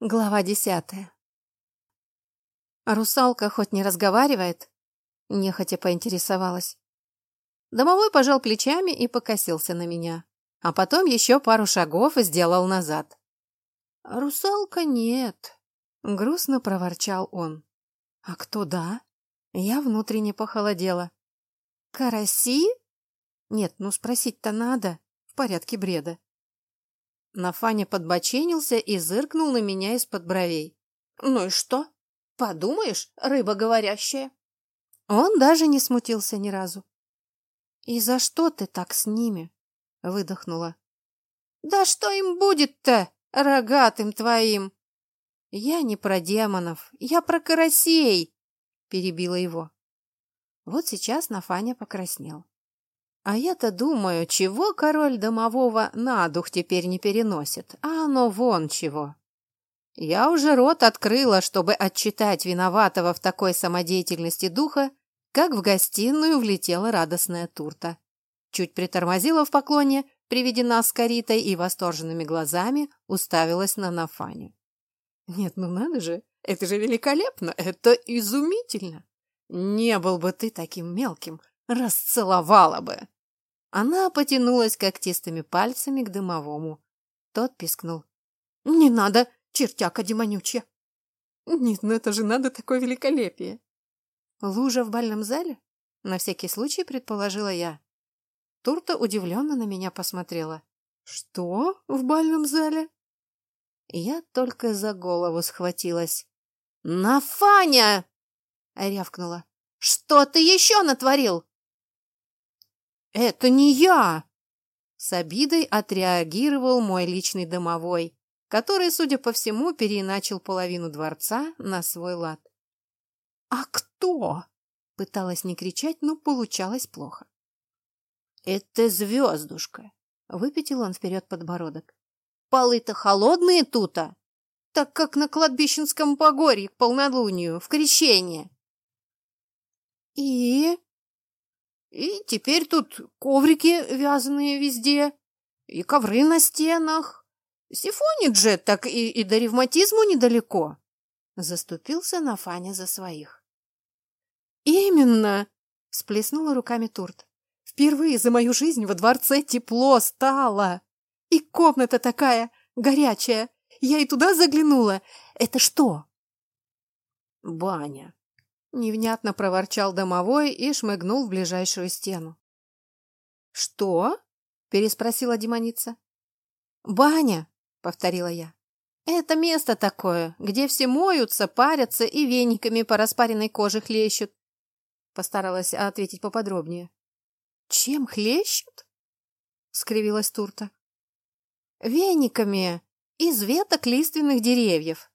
Глава десятая. «Русалка хоть не разговаривает?» Нехотя поинтересовалась. Домовой пожал плечами и покосился на меня, а потом еще пару шагов сделал назад. «Русалка нет», — грустно проворчал он. «А кто да?» Я внутренне похолодела. «Караси?» «Нет, ну спросить-то надо, в порядке бреда». Нафаня подбоченился и зыркнул на меня из-под бровей. «Ну и что? Подумаешь, рыба говорящая». Он даже не смутился ни разу. «И за что ты так с ними?» — выдохнула. «Да что им будет-то, рогатым твоим?» «Я не про демонов, я про карасей!» — перебила его. Вот сейчас Нафаня покраснел. А я-то думаю, чего король домового на дух теперь не переносит, а оно вон чего. Я уже рот открыла, чтобы отчитать виноватого в такой самодеятельности духа, как в гостиную влетела радостная турта. Чуть притормозила в поклоне при виде нас с Каритой и восторженными глазами уставилась на Нафаню. «Нет, ну надо же, это же великолепно, это изумительно! Не был бы ты таким мелким, расцеловала бы!» Она потянулась когтистыми пальцами к дымовому. Тот пискнул. «Не надо, чертяка демонючья!» «Нет, ну это же надо такое великолепие!» «Лужа в бальном зале?» На всякий случай предположила я. Турта удивленно на меня посмотрела. «Что в бальном зале?» Я только за голову схватилась. «Нафаня!» — рявкнула. «Что ты еще натворил?» «Это не я!» С обидой отреагировал мой личный домовой, который, судя по всему, переиначил половину дворца на свой лад. «А кто?» — пыталась не кричать, но получалось плохо. «Это звездушка!» — выпятил он вперед подбородок. «Полы-то холодные тута, так как на кладбищенском погорье к полнолунию, в крещение». «И?» И теперь тут коврики вязаные везде, и ковры на стенах. Сифонит же, так и, и до ревматизму недалеко. Заступился на Фаня за своих. Именно, всплеснула руками Турт. Впервые за мою жизнь во дворце тепло стало. И комната такая горячая. Я и туда заглянула. Это что? Баня, Невнятно проворчал домовой и шмыгнул в ближайшую стену. «Что?» — переспросила демоница. «Баня», — повторила я. «Это место такое, где все моются, парятся и вениками по распаренной коже хлещут». Постаралась ответить поподробнее. «Чем хлещут?» — скривилась Турта. «Вениками из веток лиственных деревьев»,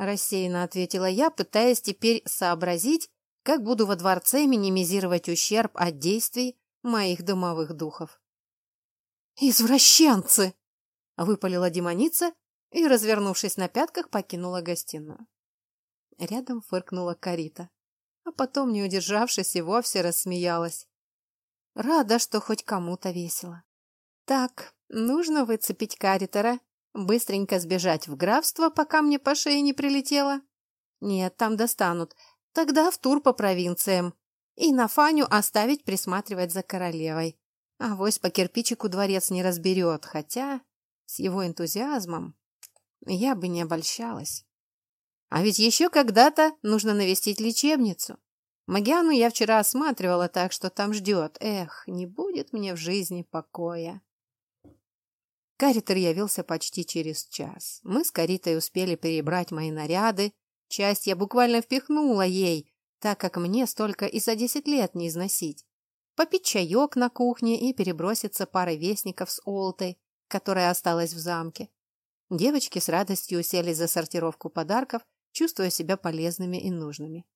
Рассеянно ответила я, пытаясь теперь сообразить, как буду во дворце минимизировать ущерб от действий моих домовых духов. «Извращенцы!» — выпалила демоница и, развернувшись на пятках, покинула гостиную. Рядом фыркнула Карита, а потом, не удержавшись, и вовсе рассмеялась. Рада, что хоть кому-то весело. Так, нужно выцепить Каритера Быстренько сбежать в графство, пока мне по шее не прилетело? Нет, там достанут. Тогда в тур по провинциям. И на Фаню оставить присматривать за королевой. Авось по кирпичику дворец не разберет, хотя с его энтузиазмом я бы не обольщалась. А ведь еще когда-то нужно навестить лечебницу. Магиану я вчера осматривала так, что там ждет. Эх, не будет мне в жизни покоя. Каритер явился почти через час. Мы с Каритой успели перебрать мои наряды. Часть я буквально впихнула ей, так как мне столько и за десять лет не износить. Попить чаек на кухне и переброситься парой вестников с Олтой, которая осталась в замке. Девочки с радостью усели за сортировку подарков, чувствуя себя полезными и нужными.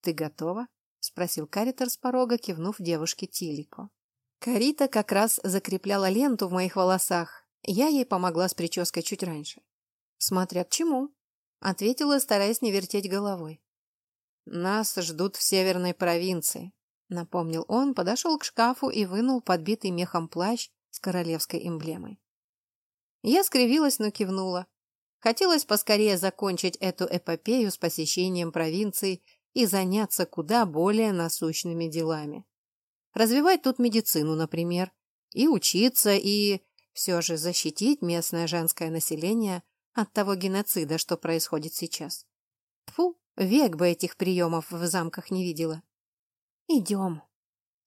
«Ты готова?» — спросил Каритер с порога, кивнув девушке Тилико. Карита как раз закрепляла ленту в моих волосах. Я ей помогла с прической чуть раньше. «Смотря к чему», — ответила, стараясь не вертеть головой. «Нас ждут в северной провинции», — напомнил он, подошел к шкафу и вынул подбитый мехом плащ с королевской эмблемой. Я скривилась, но кивнула. Хотелось поскорее закончить эту эпопею с посещением провинции и заняться куда более насущными делами. Развивать тут медицину, например, и учиться, и все же защитить местное женское население от того геноцида, что происходит сейчас. Фу, век бы этих приемов в замках не видела. Идем.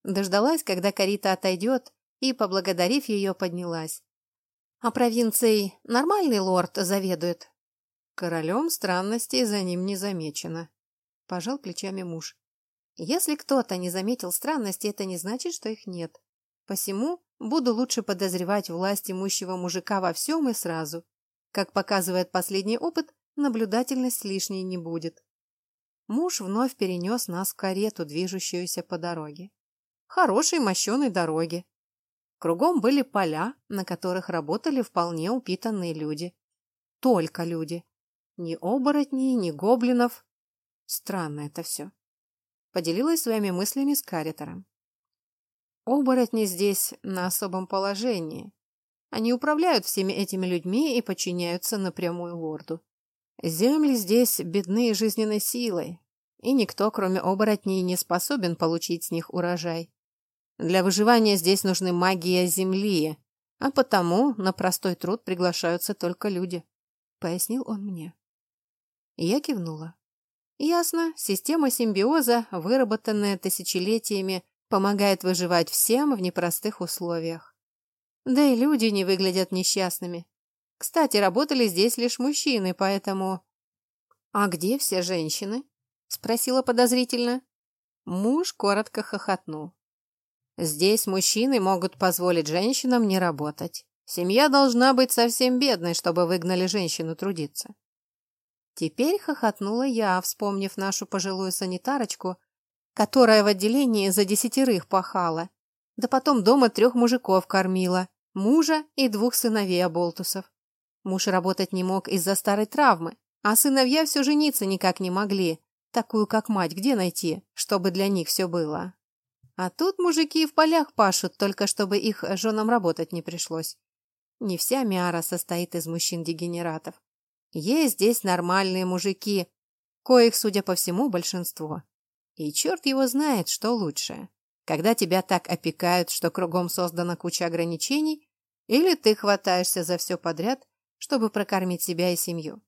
Дождалась, когда Карита отойдет, и, поблагодарив ее, поднялась. А провинцией нормальный лорд заведует? Королем странностей за ним не замечено. Пожал плечами муж. Если кто-то не заметил странностей, это не значит, что их нет. Посему буду лучше подозревать власть имущего мужика во всем и сразу. Как показывает последний опыт, наблюдательность лишней не будет. Муж вновь перенес нас в карету, движущуюся по дороге. Хорошей мощеной дороге. Кругом были поля, на которых работали вполне упитанные люди. Только люди. Ни оборотней, ни гоблинов. Странно это все. Поделилась своими мыслями с Каритором. Оборотни здесь на особом положении. Они управляют всеми этими людьми и подчиняются напрямую лорду. Земли здесь бедны жизненной силой, и никто, кроме оборотней, не способен получить с них урожай. Для выживания здесь нужны магия земли, а потому на простой труд приглашаются только люди, — пояснил он мне. Я кивнула. Ясно, система симбиоза, выработанная тысячелетиями, помогает выживать всем в непростых условиях. Да и люди не выглядят несчастными. Кстати, работали здесь лишь мужчины, поэтому... «А где все женщины?» — спросила подозрительно. Муж коротко хохотнул. Здесь мужчины могут позволить женщинам не работать. Семья должна быть совсем бедной, чтобы выгнали женщину трудиться. Теперь хохотнула я, вспомнив нашу пожилую санитарочку, которая в отделении за десятерых пахала, да потом дома трех мужиков кормила, мужа и двух сыновей оболтусов. Муж работать не мог из-за старой травмы, а сыновья все жениться никак не могли. Такую, как мать, где найти, чтобы для них все было? А тут мужики в полях пашут, только чтобы их женам работать не пришлось. Не вся Миара состоит из мужчин-дегенератов. Есть здесь нормальные мужики, коих, судя по всему, большинство. И черт его знает, что лучше. Когда тебя так опекают, что кругом создана куча ограничений, или ты хватаешься за все подряд, чтобы прокормить себя и семью.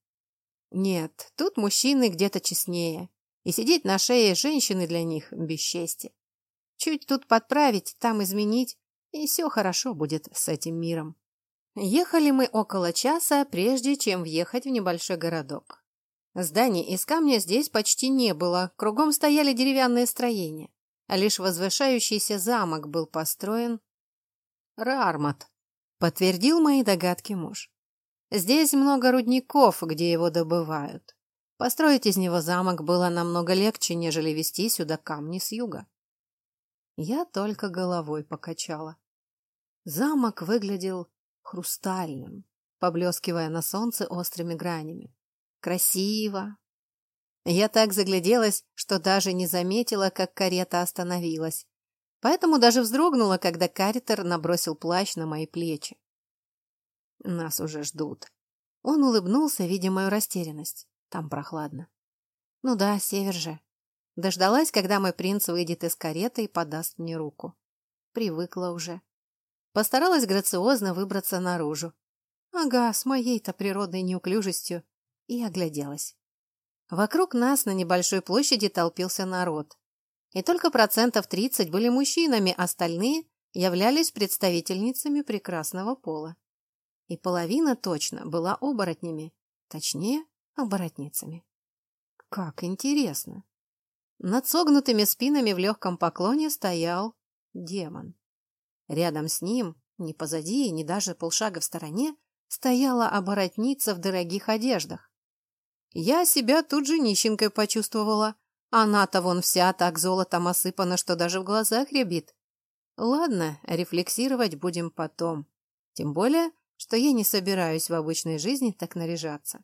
Нет, тут мужчины где-то честнее, и сидеть на шее женщины для них – бесчестье. Чуть тут подправить, там изменить, и все хорошо будет с этим миром. Ехали мы около часа, прежде чем въехать в небольшой городок. Зданий из камня здесь почти не было, кругом стояли деревянные строения, а лишь возвышающийся замок был построен. Рармат, подтвердил мои догадки муж. Здесь много рудников, где его добывают. Построить из него замок было намного легче, нежели везти сюда камни с юга. Я только головой покачала. Замок выглядел хрустальным, поблескивая на солнце острыми гранями. Красиво. Я так загляделась, что даже не заметила, как карета остановилась. Поэтому даже вздрогнула, когда каритер набросил плащ на мои плечи. Нас уже ждут. Он улыбнулся, видя мою растерянность. Там прохладно. Ну да, север же. Дождалась, когда мой принц выйдет из кареты и подаст мне руку. Привыкла уже. Постаралась грациозно выбраться наружу. Ага, с моей-то природной неуклюжестью. И огляделась. Вокруг нас на небольшой площади толпился народ. И только процентов тридцать были мужчинами, остальные являлись представительницами прекрасного пола. И половина точно была оборотнями, точнее, оборотницами. Как интересно! Над согнутыми спинами в легком поклоне стоял демон. Рядом с ним, ни позади, ни даже полшага в стороне, стояла оборотница в дорогих одеждах. Я себя тут же нищенкой почувствовала. Она-то вон вся так золотом осыпана, что даже в глазах рябит. Ладно, рефлексировать будем потом. Тем более, что я не собираюсь в обычной жизни так наряжаться.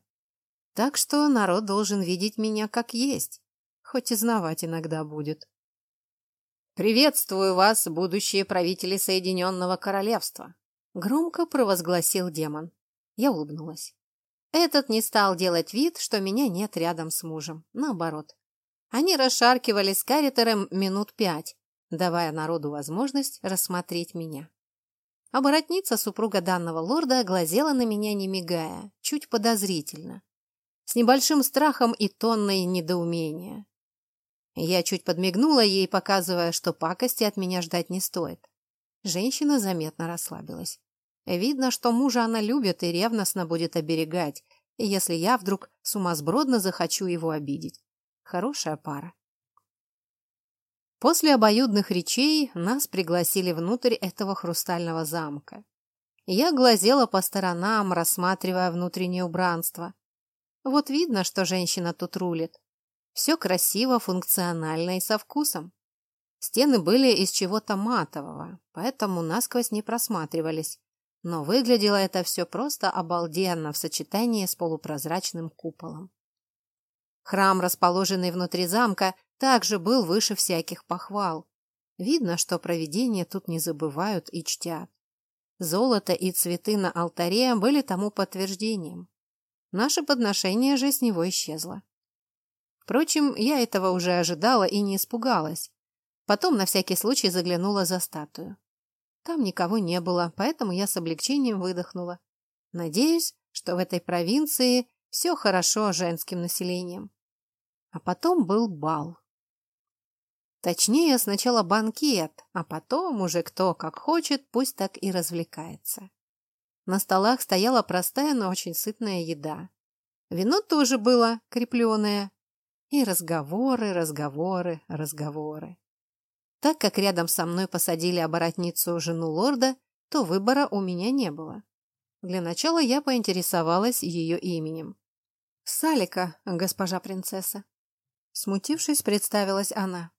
Так что народ должен видеть меня как есть хоть и знавать иногда будет. «Приветствую вас, будущие правители Соединенного Королевства!» Громко провозгласил демон. Я улыбнулась. Этот не стал делать вид, что меня нет рядом с мужем. Наоборот. Они расшаркивались с каритером минут пять, давая народу возможность рассмотреть меня. Оборотница супруга данного лорда глазела на меня, не мигая, чуть подозрительно, с небольшим страхом и тонной недоумения. Я чуть подмигнула ей, показывая, что пакости от меня ждать не стоит. Женщина заметно расслабилась. Видно, что мужа она любит и ревностно будет оберегать, если я вдруг сумасбродно захочу его обидеть. Хорошая пара. После обоюдных речей нас пригласили внутрь этого хрустального замка. Я глазела по сторонам, рассматривая внутреннее убранство. Вот видно, что женщина тут рулит. Все красиво, функционально и со вкусом. Стены были из чего-то матового, поэтому насквозь не просматривались. Но выглядело это все просто обалденно в сочетании с полупрозрачным куполом. Храм, расположенный внутри замка, также был выше всяких похвал. Видно, что провидения тут не забывают и чтят. Золото и цветы на алтаре были тому подтверждением. Наше подношение же с него исчезло. Впрочем, я этого уже ожидала и не испугалась. Потом на всякий случай заглянула за статую. Там никого не было, поэтому я с облегчением выдохнула. Надеюсь, что в этой провинции все хорошо женским населением. А потом был бал. Точнее, сначала банкет, а потом уже кто как хочет, пусть так и развлекается. На столах стояла простая, но очень сытная еда. Вино тоже было крепленое. И разговоры, разговоры, разговоры. Так как рядом со мной посадили оборотницу жену лорда, то выбора у меня не было. Для начала я поинтересовалась ее именем. «Салика, госпожа принцесса». Смутившись, представилась она.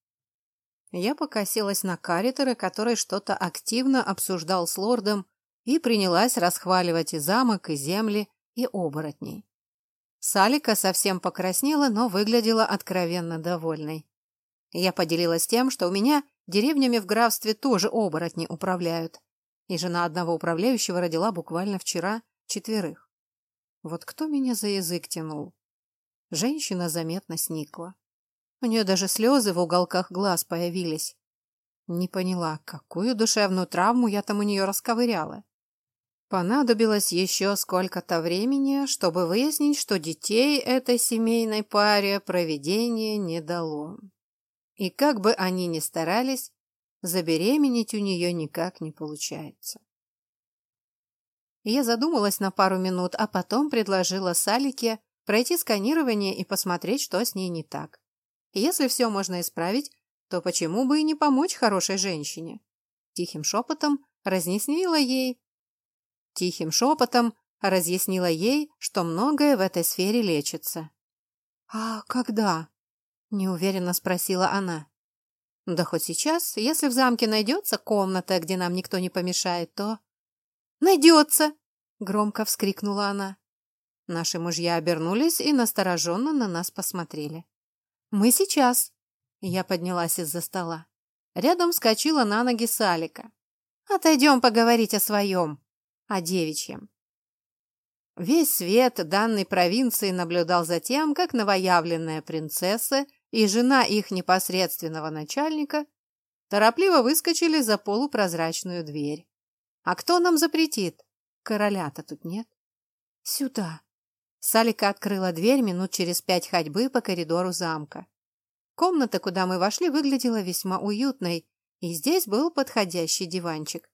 Я покосилась на Каритера, который что-то активно обсуждал с лордом, и принялась расхваливать и замок, и земли, и оборотней. Салика совсем покраснела, но выглядела откровенно довольной. Я поделилась тем, что у меня деревнями в графстве тоже оборотни управляют, и жена одного управляющего родила буквально вчера четверых. Вот кто меня за язык тянул? Женщина заметно сникла. У нее даже слезы в уголках глаз появились. Не поняла, какую душевную травму я там у нее расковыряла. Понадобилось еще сколько-то времени, чтобы выяснить, что детей этой семейной паре проведение не дало. И как бы они ни старались, забеременеть у нее никак не получается. Я задумалась на пару минут, а потом предложила Салике пройти сканирование и посмотреть, что с ней не так. Если все можно исправить, то почему бы и не помочь хорошей женщине? Тихим шепотом разъяснила ей. Тихим шепотом разъяснила ей, что многое в этой сфере лечится. «А когда?» – неуверенно спросила она. «Да хоть сейчас, если в замке найдется комната, где нам никто не помешает, то...» «Найдется!» – громко вскрикнула она. Наши мужья обернулись и настороженно на нас посмотрели. «Мы сейчас!» Я поднялась из-за стола. Рядом вскочила на ноги Салика. «Отойдем поговорить о своем, о девичьем». Весь свет данной провинции наблюдал за тем, как новоявленная принцесса и жена их непосредственного начальника торопливо выскочили за полупрозрачную дверь. «А кто нам запретит? Короля-то тут нет». «Сюда!» Салика открыла дверь минут через пять ходьбы по коридору замка. Комната, куда мы вошли, выглядела весьма уютной, и здесь был подходящий диванчик.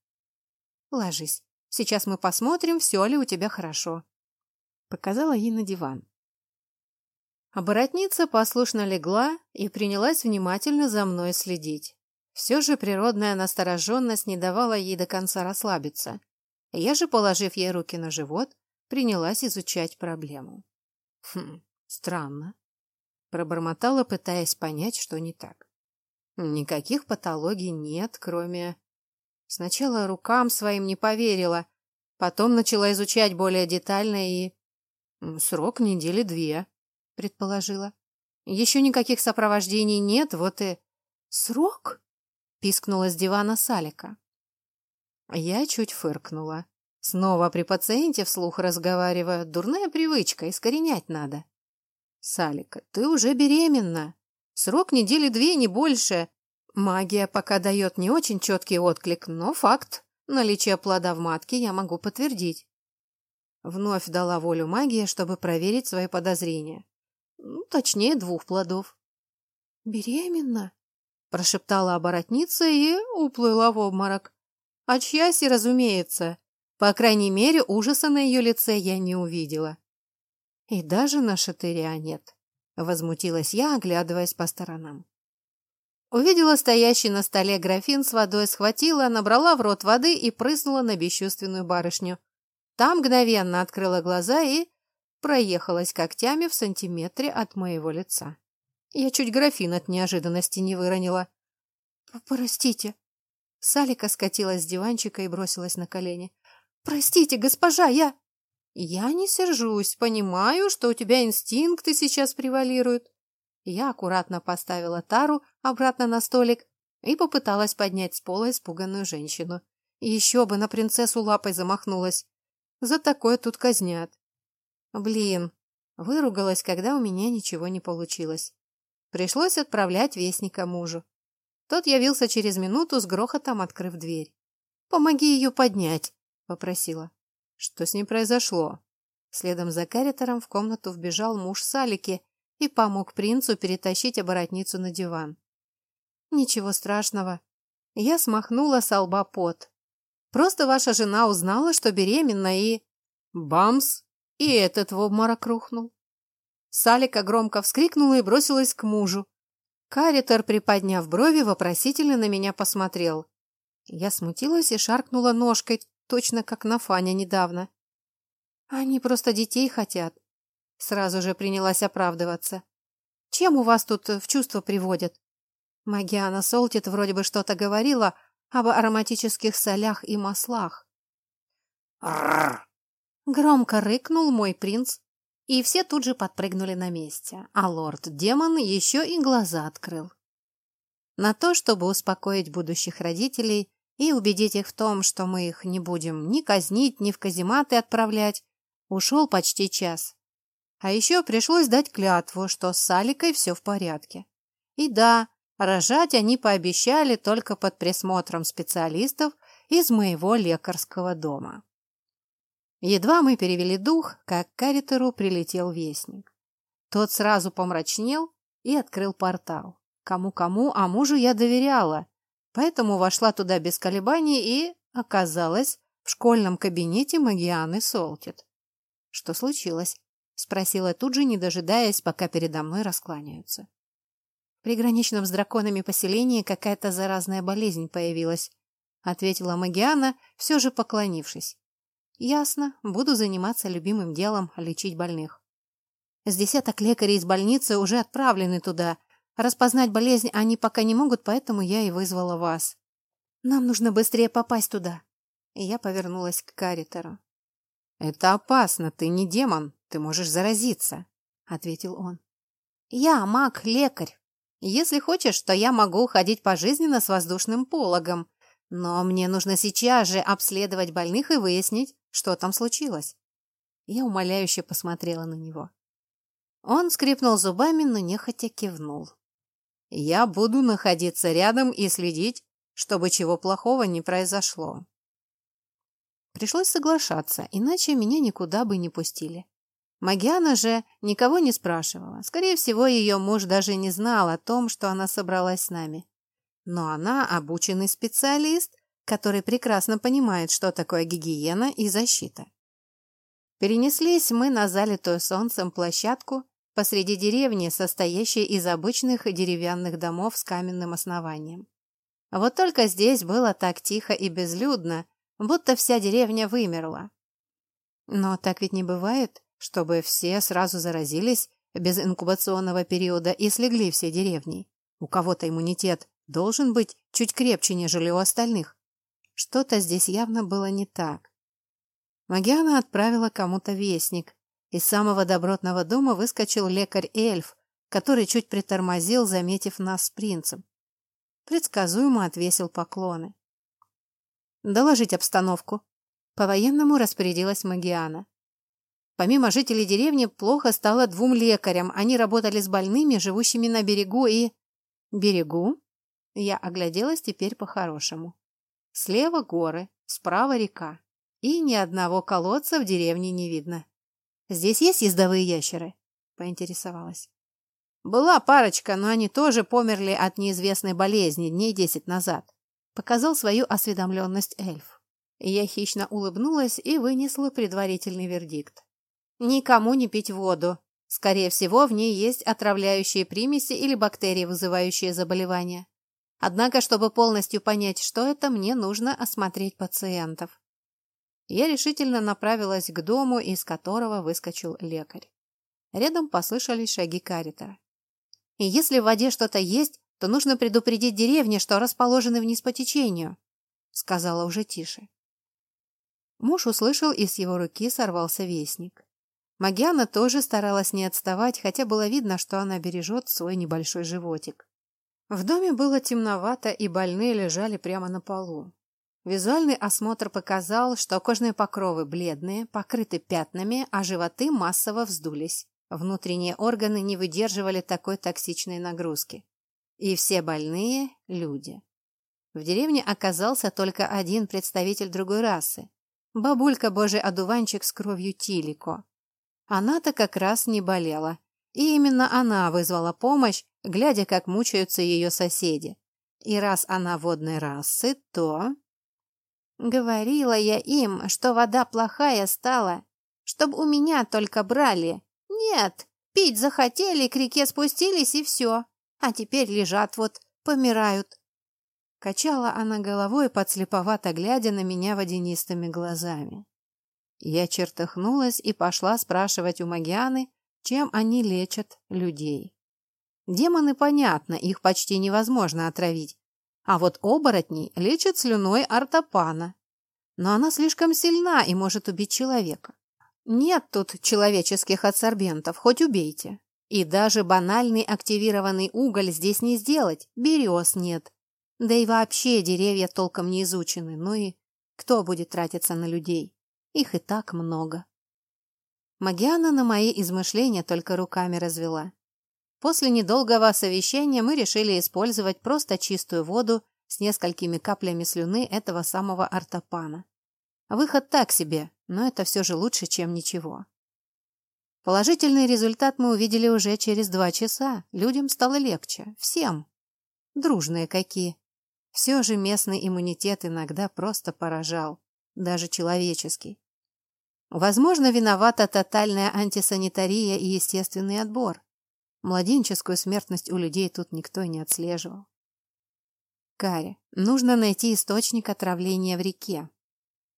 «Ложись. Сейчас мы посмотрим, все ли у тебя хорошо», — показала ей на диван. Оборотница послушно легла и принялась внимательно за мной следить. Все же природная настороженность не давала ей до конца расслабиться. Я же, положив ей руки на живот, принялась изучать проблему. Хм, странно. Пробормотала, пытаясь понять, что не так. Никаких патологий нет, кроме... Сначала рукам своим не поверила, потом начала изучать более детально и... Срок недели две, предположила. Еще никаких сопровождений нет, вот и... Срок? Пискнула с дивана Салика. Я чуть фыркнула. Снова при пациенте вслух разговариваю. Дурная привычка, искоренять надо. Салика, ты уже беременна. Срок недели две, не больше. Магия пока дает не очень четкий отклик, но факт. Наличие плода в матке я могу подтвердить. Вновь дала волю магии, чтобы проверить свои подозрения. Ну, точнее, двух плодов. «Беременна?» – прошептала оборотница и уплыла в обморок. От счастья, разумеется. По крайней мере, ужаса на ее лице я не увидела. И даже на шатыря нет. Возмутилась я, оглядываясь по сторонам. Увидела стоящий на столе графин с водой, схватила, набрала в рот воды и прыснула на бесчувственную барышню. Там мгновенно открыла глаза и проехалась когтями в сантиметре от моего лица. Я чуть графин от неожиданности не выронила. «Простите». Салика скатилась с диванчика и бросилась на колени. «Простите, госпожа, я...» «Я не сержусь, понимаю, что у тебя инстинкты сейчас превалируют». Я аккуратно поставила тару обратно на столик и попыталась поднять с пола испуганную женщину. Еще бы на принцессу лапой замахнулась. За такое тут казнят. Блин, выругалась, когда у меня ничего не получилось. Пришлось отправлять вестника мужу. Тот явился через минуту, с грохотом открыв дверь. «Помоги ее поднять», — попросила. Что с ним произошло? Следом за Каритером в комнату вбежал муж Салики и помог принцу перетащить оборотницу на диван. Ничего страшного. Я смахнула с лба пот. Просто ваша жена узнала, что беременна, и... Бамс! И этот в обморок рухнул. Салика громко вскрикнула и бросилась к мужу. Каритер, приподняв брови, вопросительно на меня посмотрел. Я смутилась и шаркнула ножкой, точно как на Фаня недавно. Они просто детей хотят. Сразу же принялась оправдываться. Чем у вас тут в чувство приводят? Магиана Солтит вроде бы что-то говорила об ароматических солях и маслах. Громко рыкнул мой принц, и все тут же подпрыгнули на месте, а лорд-демон еще и глаза открыл. На то, чтобы успокоить будущих родителей, и убедить их в том, что мы их не будем ни казнить, ни в казематы отправлять, ушел почти час. А еще пришлось дать клятву, что с Аликой все в порядке. И да, рожать они пообещали только под присмотром специалистов из моего лекарского дома. Едва мы перевели дух, как к Каритеру прилетел вестник. Тот сразу помрачнел и открыл портал. Кому-кому, а мужу я доверяла, Поэтому вошла туда без колебаний и оказалась в школьном кабинете Магианы Солтит. «Что случилось?» — спросила тут же, не дожидаясь, пока передо мной раскланяются. В приграничном с драконами поселении какая-то заразная болезнь появилась, ответила Магиана, все же поклонившись. Ясно, буду заниматься любимым делом лечить больных. С десяток лекарей из больницы уже отправлены туда, Распознать болезнь они пока не могут, поэтому я и вызвала вас. Нам нужно быстрее попасть туда. И я повернулась к Каритеру. «Это опасно, ты не демон, ты можешь заразиться», — ответил он. «Я маг-лекарь. Если хочешь, то я могу ходить пожизненно с воздушным пологом, но мне нужно сейчас же обследовать больных и выяснить, что там случилось». Я умоляюще посмотрела на него. Он скрипнул зубами, но нехотя кивнул. Я буду находиться рядом и следить, чтобы чего плохого не произошло. Пришлось соглашаться, иначе меня никуда бы не пустили. Магиана же никого не спрашивала. Скорее всего, ее муж даже не знал о том, что она собралась с нами. Но она обученный специалист, который прекрасно понимает, что такое гигиена и защита. Перенеслись мы на залитую солнцем площадку, посреди деревни, состоящей из обычных деревянных домов с каменным основанием. Вот только здесь было так тихо и безлюдно, будто вся деревня вымерла. Но так ведь не бывает, чтобы все сразу заразились без инкубационного периода и слегли все деревни. У кого-то иммунитет должен быть чуть крепче, нежели у остальных. Что-то здесь явно было не так. Магиана отправила кому-то вестник, из самого добротного дома выскочил лекарь-эльф, который чуть притормозил, заметив нас с принцем. Предсказуемо отвесил поклоны. «Доложить обстановку», По-военному распорядилась Магиана. Помимо жителей деревни, плохо стало двум лекарям. Они работали с больными, живущими на берегу и... Берегу? Я огляделась теперь по-хорошему. Слева горы, справа река. И ни одного колодца в деревне не видно. Здесь есть ездовые ящеры? Поинтересовалась. Была парочка, но они тоже померли от неизвестной болезни дней десять назад. Показал свою осведомленность эльф. Я хищно улыбнулась и вынесла предварительный вердикт. Никому не пить воду. Скорее всего, в ней есть отравляющие примеси или бактерии, вызывающие заболевания. Однако, чтобы полностью понять, что это, мне нужно осмотреть пациентов. Я решительно направилась к дому, из которого выскочил лекарь. Рядом послышались шаги каритера. И если в воде что-то есть, то нужно предупредить деревни, что расположены вниз по течению, сказала уже тише. Муж услышал, и с его руки сорвался вестник. Магиана тоже старалась не отставать, хотя было видно, что она бережет свой небольшой животик. В доме было темновато, и больные лежали прямо на полу. Визуальный осмотр показал, что кожные покровы бледные, покрыты пятнами, а животы массово вздулись. Внутренние органы не выдерживали такой токсичной нагрузки. И все больные – люди. В деревне оказался только один представитель другой расы. Бабулька божий одуванчик с кровью Тилико. Она-то как раз не болела. И именно она вызвала помощь, глядя, как мучаются ее соседи. И раз она водной расы, то... Говорила я им, что вода плохая стала, чтобы у меня только брали. Нет, пить захотели, к реке спустились и все. А теперь лежат вот, помирают. Качала она головой, подслеповато глядя на меня водянистыми глазами. Я чертыхнулась и пошла спрашивать у Магианы, чем они лечат людей. Демоны, понятно, их почти невозможно отравить. А вот оборотней лечат слюной артопана. Но она слишком сильна и может убить человека. Нет тут человеческих адсорбентов, хоть убейте. И даже банальный активированный уголь здесь не сделать, берез нет. Да и вообще деревья толком не изучены, ну и кто будет тратиться на людей? Их и так много. Магиана на мои измышления только руками развела. После недолгого совещания мы решили использовать просто чистую воду с несколькими каплями слюны этого самого артопана. Выход так себе, но это все же лучше, чем ничего. Положительный результат мы увидели уже через два часа. Людям стало легче. Всем. Дружные какие. Все же местный иммунитет иногда просто поражал. Даже человеческий. Возможно, виновата тотальная антисанитария и естественный отбор. Младенческую смертность у людей тут никто не отслеживал. Каре, нужно найти источник отравления в реке.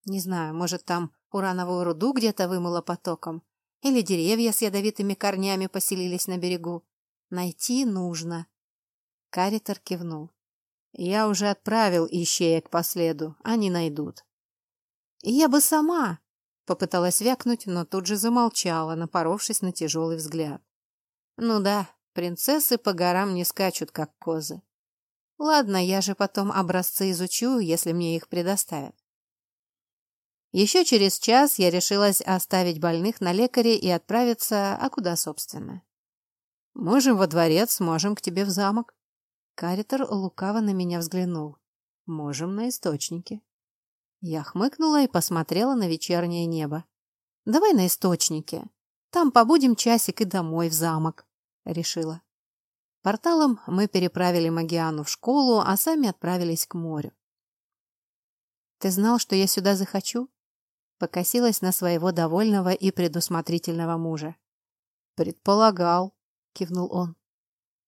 Не знаю, может, там урановую руду где-то вымыло потоком, или деревья с ядовитыми корнями поселились на берегу. Найти нужно. Каритер кивнул. Я уже отправил ищеек по следу, они найдут. Я бы сама, Попыталась вякнуть, но тут же замолчала, напоровшись на тяжелый взгляд. Ну да, принцессы по горам не скачут, как козы. Ладно, я же потом образцы изучу, если мне их предоставят. Еще через час я решилась оставить больных на лекаре и отправиться, а куда, собственно? Можем во дворец, можем к тебе в замок. Каритер лукаво на меня взглянул. Можем на источники. Я хмыкнула и посмотрела на вечернее небо. «Давай на источнике. Там побудем часик и домой в замок», — решила. Порталом мы переправили Магиану в школу, а сами отправились к морю. «Ты знал, что я сюда захочу?» Покосилась на своего довольного и предусмотрительного мужа. «Предполагал», — кивнул он.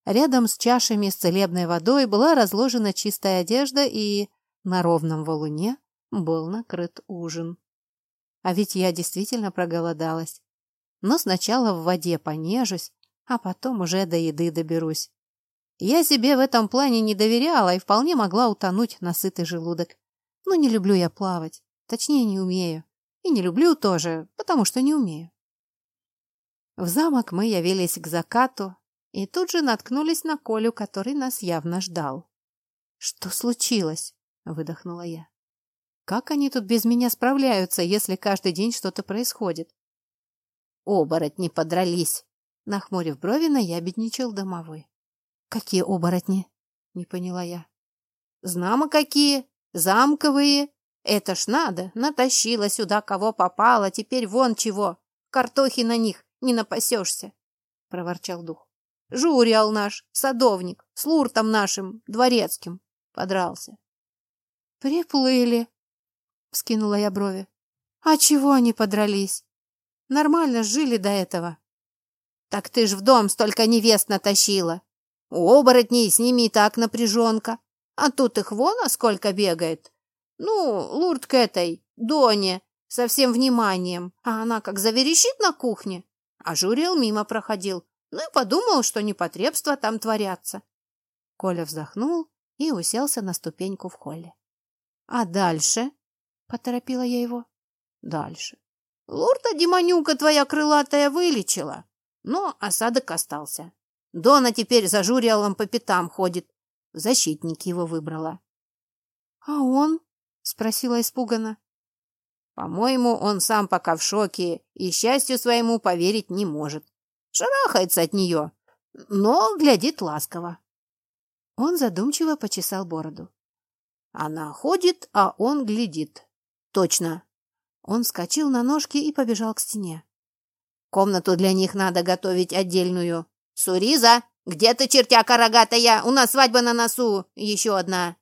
Рядом с чашами с целебной водой была разложена чистая одежда и на ровном валуне был накрыт ужин. А ведь я действительно проголодалась. Но сначала в воде понежусь, а потом уже до еды доберусь. Я себе в этом плане не доверяла и вполне могла утонуть на сытый желудок. Но не люблю я плавать, точнее не умею. И не люблю тоже, потому что не умею. В замок мы явились к закату и тут же наткнулись на Колю, который нас явно ждал. «Что случилось?» — выдохнула я. Как они тут без меня справляются, если каждый день что-то происходит? Оборотни подрались. Нахмурив брови, наябедничал домовой. Какие оборотни? Не поняла я. Знамо какие, замковые. Это ж надо, натащила сюда кого попало, теперь вон чего. Картохи на них не напасешься, проворчал дух. Журял наш, садовник, с луртом нашим, дворецким, подрался. Приплыли, вскинула я брови. А чего они подрались? Нормально жили до этого. Так ты ж в дом столько невест натащила. У оборотней с ними и так напряженка. А тут их вон, а сколько бегает. Ну, лурд к этой, Доне, со всем вниманием. А она как заверещит на кухне. А Журил мимо проходил. Ну и подумал, что непотребства там творятся. Коля вздохнул и уселся на ступеньку в холле. — А дальше? — поторопила я его. — Дальше. Лурта Демонюка твоя крылатая вылечила, но осадок остался. Дона теперь за Журиалом по пятам ходит. Защитник его выбрала. — А он? — спросила испуганно. — По-моему, он сам пока в шоке и счастью своему поверить не может. Шарахается от нее, но глядит ласково. Он задумчиво почесал бороду. Она ходит, а он глядит. Точно, он вскочил на ножки и побежал к стене. «Комнату для них надо готовить отдельную. Суриза, где ты, чертяка рогатая? У нас свадьба на носу. Еще одна».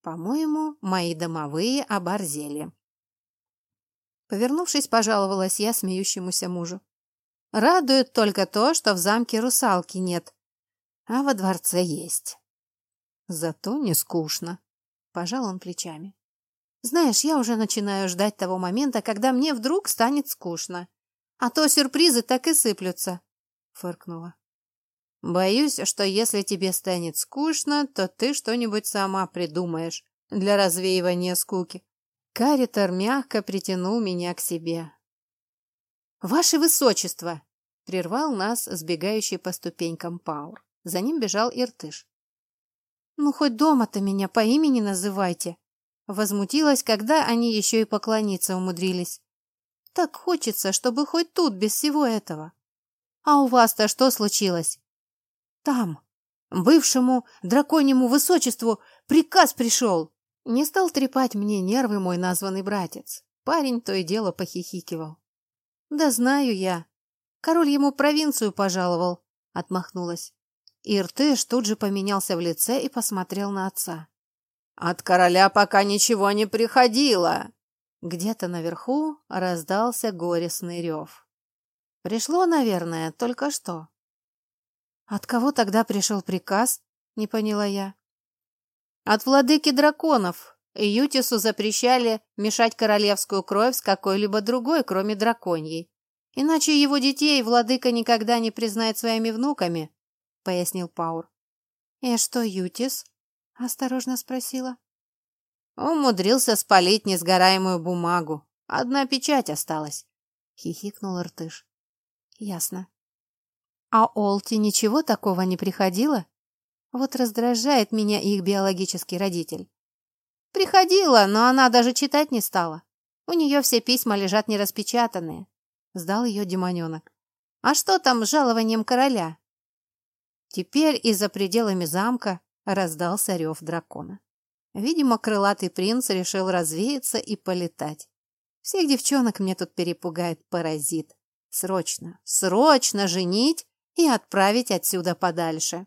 По-моему, мои домовые оборзели. Повернувшись, пожаловалась я смеющемуся мужу. Радует только то, что в замке русалки нет, а во дворце есть. Зато не скучно. Пожал он плечами. Знаешь, я уже начинаю ждать того момента, когда мне вдруг станет скучно. А то сюрпризы так и сыплются, — фыркнула. Боюсь, что если тебе станет скучно, то ты что-нибудь сама придумаешь для развеивания скуки. Каритер мягко притянул меня к себе. «Ваше Высочество!» — прервал нас сбегающий по ступенькам Паур. За ним бежал Иртыш. «Ну, хоть дома-то меня по имени называйте!» Возмутилась, когда они еще и поклониться умудрились. Так хочется, чтобы хоть тут без всего этого. А у вас-то что случилось? Там, бывшему драконьему высочеству, приказ пришел. Не стал трепать мне нервы мой названный братец. Парень то и дело похихикивал. Да знаю я. Король ему провинцию пожаловал, отмахнулась. Иртыш тут же поменялся в лице и посмотрел на отца. От короля пока ничего не приходило. Где-то наверху раздался горестный рев. Пришло, наверное, только что. От кого тогда пришел приказ? Не поняла я. От владыки драконов. Ютису запрещали мешать королевскую кровь с какой-либо другой, кроме драконьей. Иначе его детей владыка никогда не признает своими внуками, пояснил Паур. И что Ютис? — осторожно спросила. «Умудрился спалить несгораемую бумагу. Одна печать осталась», — хихикнул Иртыш. «Ясно. А Олти ничего такого не приходило? Вот раздражает меня их биологический родитель. Приходила, но она даже читать не стала. У нее все письма лежат нераспечатанные. Сдал ее демоненок. А что там с жалованием короля? Теперь и за пределами замка раздался рев дракона. Видимо, крылатый принц решил развеяться и полетать. Всех девчонок мне тут перепугает паразит. Срочно, срочно женить и отправить отсюда подальше.